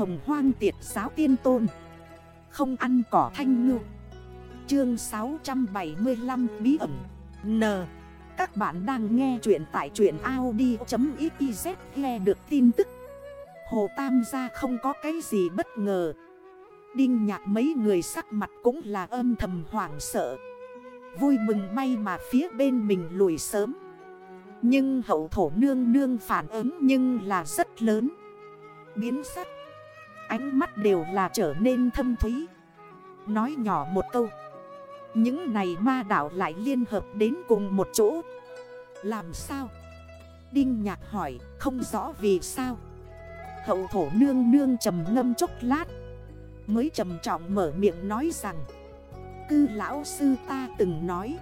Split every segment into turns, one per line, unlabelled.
hồng hoang tiệt giáo tiên tôn. Không ăn cỏ thanh ngư. Chương 675 Bí ẩn. N. Các bạn đang nghe chuyện tại chuyện Audi.xyz Nghe được tin tức. Hồ Tam gia không có cái gì bất ngờ. Đinh nhạc mấy người sắc mặt cũng là âm thầm hoảng sợ. Vui mừng may mà phía bên mình lùi sớm. Nhưng hậu thổ nương nương phản ứng nhưng là rất lớn. Biến sắc. Ánh mắt đều là trở nên thâm thúy. Nói nhỏ một câu, Những này ma đảo lại liên hợp đến cùng một chỗ. Làm sao? Đinh nhạc hỏi, không rõ vì sao. Hậu thổ nương nương trầm ngâm chốc lát, Mới trầm trọng mở miệng nói rằng, Cư lão sư ta từng nói,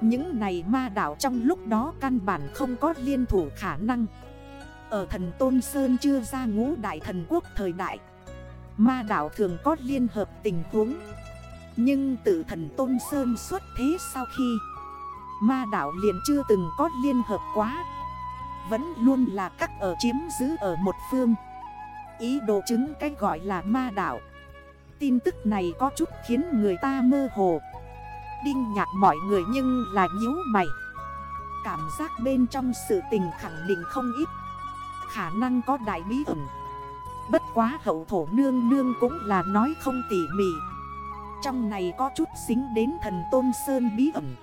Những này ma đảo trong lúc đó căn bản không có liên thủ khả năng. Ở thần Tôn Sơn chưa ra ngũ đại thần quốc thời đại Ma đảo thường có liên hợp tình huống. Nhưng từ thần Tôn Sơn xuất thế sau khi, Ma đảo liền chưa từng có liên hợp quá. Vẫn luôn là các ở chiếm giữ ở một phương. Ý đồ chứng cách gọi là ma đảo Tin tức này có chút khiến người ta mơ hồ. Đinh nhạc mọi người nhưng là nhíu mày. Cảm giác bên trong sự tình khẳng định không ít. Khả năng có đại bí ẩn. Bất quá hậu thổ nương nương cũng là nói không tỉ mỉ. Trong này có chút xính đến thần Tôn Sơn bí ẩn.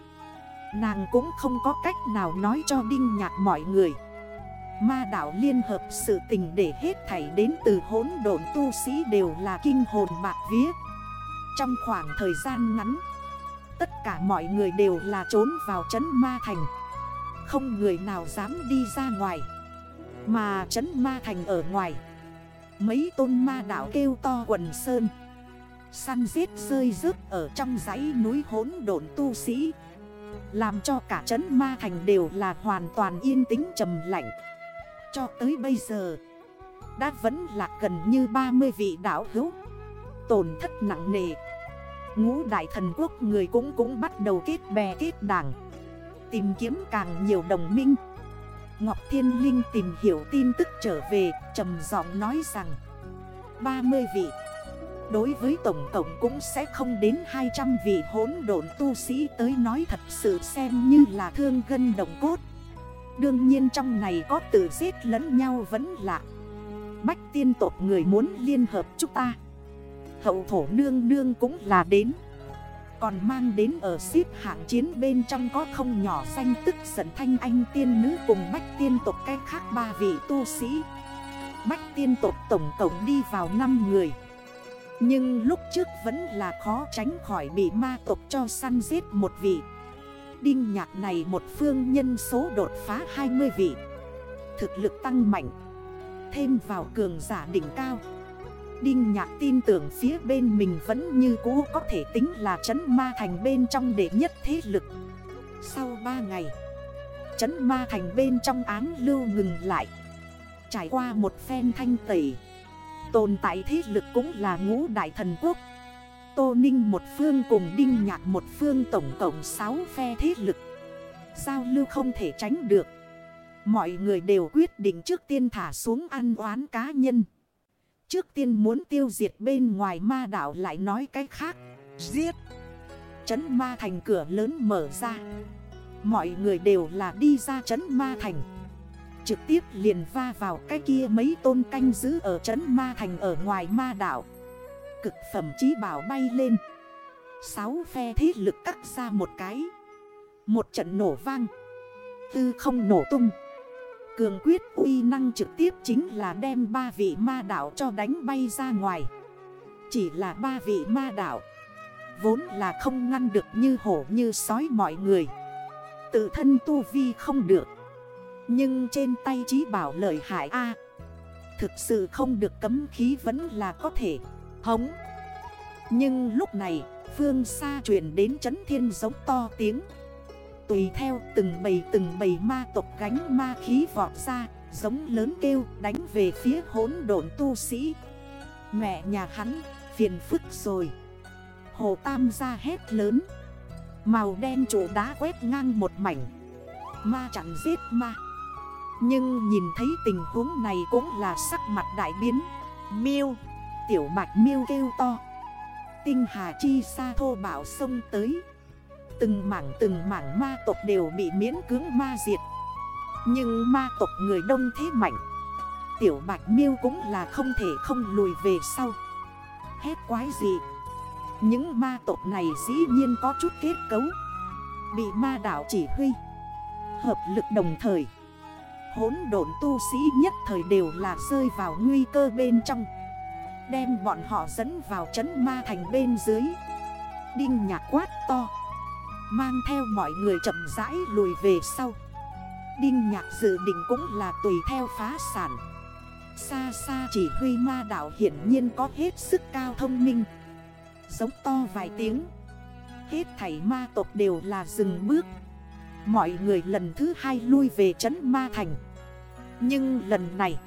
Nàng cũng không có cách nào nói cho đinh nhạc mọi người. Ma đảo liên hợp sự tình để hết thảy đến từ hỗn độn tu sĩ đều là kinh hồn bạc vía. Trong khoảng thời gian ngắn, Tất cả mọi người đều là trốn vào trấn ma thành. Không người nào dám đi ra ngoài. Mà trấn ma thành ở ngoài Mấy tôn ma đảo kêu to quần sơn. Săn giết rơi rớt ở trong dãy núi hỗn độn tu sĩ. Làm cho cả trấn ma thành đều là hoàn toàn yên tĩnh trầm lạnh cho tới bây giờ, Đã vẫn là gần như 30 vị đảo hữu. Tổn thất nặng nề. Ngũ đại thần quốc người cũng cũng bắt đầu kết bè kết đảng. Tìm kiếm càng nhiều đồng minh. Ngọc Thiên Linh tìm hiểu tin tức trở về, trầm giọng nói rằng 30 vị, Đối với tổng cộng cũng sẽ không đến 200 vị hỗn độn tu sĩ tới nói thật sự xem như là thương gân đồng cốt. Đương nhiên trong này có tự giết lẫn nhau vẫn lạ. Bách tiên tộc người muốn liên hợp chúng ta. Hậu thổ nương nương cũng là đến. Còn mang đến ở xếp hạng chiến bên trong có không nhỏ danh tức giận thanh anh tiên nữ cùng bách tiên tộc cách khác ba vị tu sĩ. Bách tiên tộc tổng cộng đi vào 5 người. Nhưng lúc trước vẫn là khó tránh khỏi bị ma tộc cho săn giết một vị. Đinh nhạc này một phương nhân số đột phá 20 vị. Thực lực tăng mạnh. Thêm vào cường giả đỉnh cao. Đinh nhạc tin tưởng phía bên mình vẫn như cũ có thể tính là trấn ma thành bên trong đệ nhất thế lực. Sau 3 ngày Trấn ma thành bên trong án lưu ngừng lại. Trải qua một phen thanh tẩy, Tồn tại thế lực cũng là ngũ đại thần quốc. Tô Ninh một phương cùng Đinh Nhạc một phương tổng cộng 6 phe thế lực. Giao lưu không thể tránh được. Mọi người đều quyết định trước tiên thả xuống ăn oán cá nhân. Trước tiên muốn tiêu diệt bên ngoài ma đảo lại nói cái khác. Giết. Chấn ma thành cửa lớn mở ra. Mọi người đều là đi ra chấn ma thành. Trực tiếp liền va vào cái kia mấy tôn canh giữ ở chấn ma thành ở ngoài ma đảo cực phẩm chí bảo bay lên. Sáu phe thế lực cắt ra một cái. Một trận nổ vang. Tư không nổ tung Cường quyết uy năng trực tiếp chính là đem ba vị ma đảo cho đánh bay ra ngoài. Chỉ là ba vị ma đảo Vốn là không ngăn được như hổ như sói mọi người. Tự thân tu vi không được, Nhưng trên tay trí bảo lợi hại A. Thực sự không được cấm khí vẫn là có thể, hống. Nhưng lúc này, phương xa chuyển đến chấn thiên giống to tiếng. Tùy theo từng bầy từng bầy ma tộc gánh ma khí vọt ra, Giống lớn kêu đánh về phía hốn độn tu sĩ. Mẹ nhà hắn, phiền phức rồi. Hồ Tam ra hét lớn. Màu đen chỗ đá quét ngang một mảnh. Ma chẳng giết ma. Nhưng nhìn thấy tình huống này cũng là sắc mặt đại biến.
Miêu,
Tiểu bạch miêu kêu to. Tinh hà chi xa thô bảo sông tới. Từng mảng từng mảng ma tộc đều bị miễn cưỡng ma diệt. Nhưng ma tộc người đông thế mạnh, Tiểu bạch miêu cũng là không thể không lùi về sau. Hết quái gì? Những ma tộc này dĩ nhiên có chút kết cấu. Bị ma đảo chỉ huy, Hợp lực đồng thời Hốn độn tu sĩ nhất thời đều là rơi vào nguy cơ bên trong. Đem bọn họ dẫn vào chấn ma thành bên dưới. Đinh nhạc quát to. Mang theo mọi người chậm rãi lùi về sau. Đinh nhạc dự định cũng là tùy theo phá sản. Xa xa chỉ huy ma đảo hiển nhiên có hết sức cao thông minh. Giống to vài tiếng, Hết thảy ma tộc đều là dừng bước. Mọi người lần thứ hai lui về trấn ma thành. Nhưng lần này,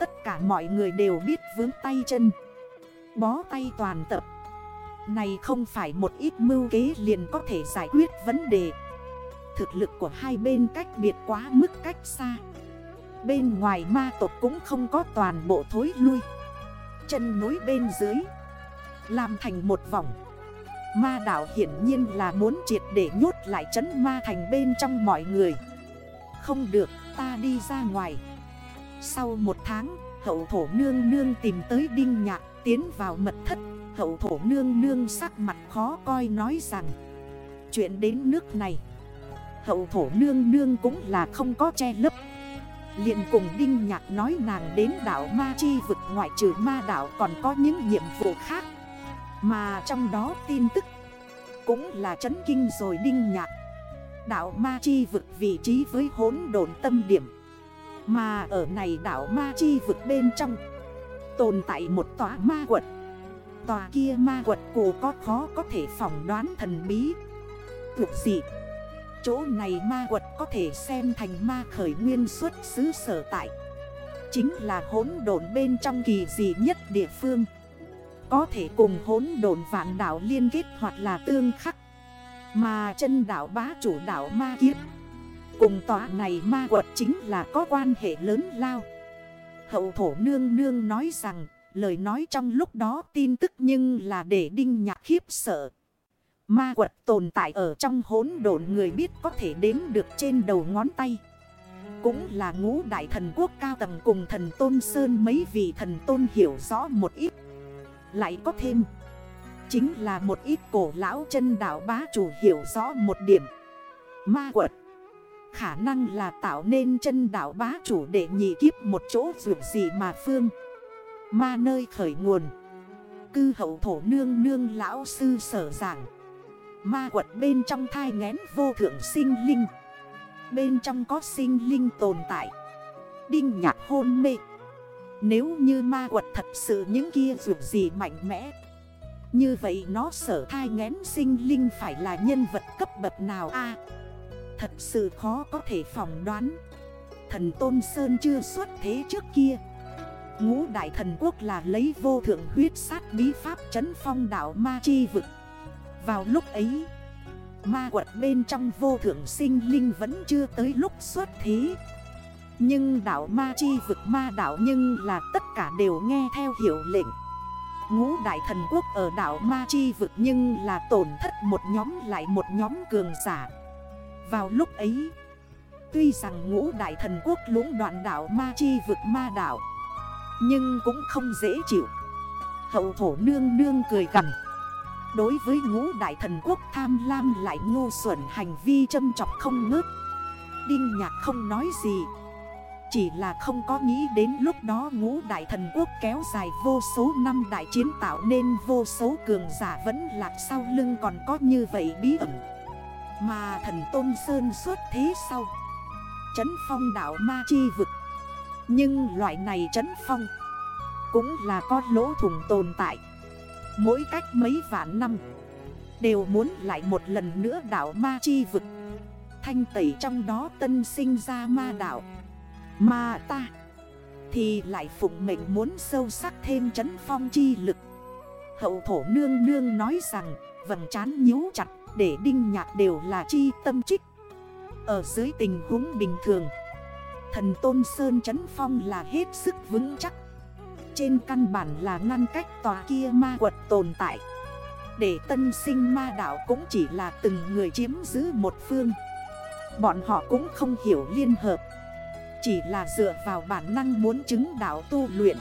Tất cả mọi người đều biết vướng tay chân, Bó tay toàn tập. Này không phải một ít mưu kế liền có thể giải quyết vấn đề. Thực lực của hai bên cách biệt quá mức cách xa. Bên ngoài ma tộc cũng không có toàn bộ thối lui. Chân núi bên dưới, Làm thành một vòng. Ma đảo hiển nhiên là muốn triệt để nhốt lại chấn ma thành bên trong mọi người. Không được, ta đi ra ngoài. Sau một tháng, hậu thổ nương nương tìm tới đinh nhạc, tiến vào mật thất. Hậu thổ nương nương sắc mặt khó coi nói rằng, Chuyện đến nước này, Hậu thổ nương nương cũng là không có che lấp. Liền cùng Đinh Nhạc nói nàng đến đảo Ma Chi vực ngoại trừ ma đảo còn có những nhiệm vụ khác. Mà trong đó tin tức cũng là chấn kinh rồi Đinh Nhạc. Đảo Ma Chi vực vị trí với hốn đồn tâm điểm. Mà ở này đảo Ma Chi vực bên trong Tồn tại một tòa ma quật. Tòa kia ma quật cổ có khó có thể phỏng đoán thần bí. Thuộc gì, Chỗ này ma quật có thể xem thành ma khởi nguyên xuất xứ sở tại. Chính là hốn độn bên trong kỳ dị nhất địa phương. Có thể cùng hốn độn vạn đảo liên kết hoặc là tương khắc. Mà chân đảo bá chủ đảo ma kiếp, Cùng tòa này ma quật chính là có quan hệ lớn lao. Hậu thổ nương nương nói rằng Lời nói trong lúc đó tin tức nhưng là để đinh nhạc khiếp sợ. Ma quật tồn tại ở trong hốn độn người biết có thể đếm được trên đầu ngón tay. Cũng là ngũ đại thần quốc cao tầng cùng thần Tôn Sơn mấy vị thần Tôn hiểu rõ một ít. Lại có thêm, Chính là một ít cổ lão chân đảo bá chủ hiểu rõ một điểm. Ma quật, Khả năng là tạo nên chân đảo bá chủ để nhị kiếp một chỗ vượt gì mà phương. Ma nơi khởi nguồn. Cư hậu thổ nương nương lão sư sở giảng. Ma quật bên trong thai ngén vô thượng sinh linh. Bên trong có sinh linh tồn tại. Đinh nhạc hôn mê. Nếu như ma quật thật sự những kia dù gì mạnh mẽ, Như vậy nó sở thai ngén sinh linh phải là nhân vật cấp bậc nào a? Thật sự khó có thể phỏng đoán. Thần Tôn Sơn chưa xuất thế trước kia. Ngũ Đại Thần Quốc là lấy vô thượng huyết sát bí pháp chấn phong đảo Ma Chi vực. Vào lúc ấy, Ma quật bên trong vô thượng sinh linh vẫn chưa tới lúc xuất thế. Nhưng đảo ma chi vực ma đảo nhưng là tất cả đều nghe theo hiệu lệnh. Ngũ đại thần quốc ở đảo ma chi vực nhưng là tổn thất một nhóm lại một nhóm cường giả. Vào lúc ấy, Tuy rằng ngũ đại thần quốc lũng đoạn đảo ma chi vực ma đảo nhưng cũng không dễ chịu. Hậu thổ nương nương cười gần Đối với ngũ đại thần quốc, tham lam lại ngu xuẩn hành vi châm chọc không ngớt. Đinh nhạc không nói gì. Chỉ là không có nghĩ đến lúc đó ngũ đại thần quốc kéo dài vô số năm đại chiến tạo nên vô số cường giả vẫn lạc sau lưng còn có như vậy bí ẩn. Mà thần Tôn Sơn xuất thế sau. Chấn phong đảo ma chi vực. Nhưng loại này chấn phong Cũng là có lỗ thủng tồn tại. Mỗi cách mấy vạn năm, Đều muốn lại một lần nữa đảo ma chi vực. Thanh tẩy trong đó tân sinh ra ma đảo ma ta Thì lại phụng mệnh muốn sâu sắc thêm chấn phong chi lực. Hậu thổ nương nương nói rằng, Vầng chán nhíu chặt để đinh nhạc đều là chi tâm trích. Ở dưới tình huống bình thường Thần Tôn Sơn chấn phong là hết sức vững chắc. Trên căn bản là ngăn cách tòa kia ma quật tồn tại. Để tân sinh ma đảo cũng chỉ là từng người chiếm giữ một phương. Bọn họ cũng không hiểu liên hợp. Chỉ là dựa vào bản năng muốn chứng đảo tu luyện.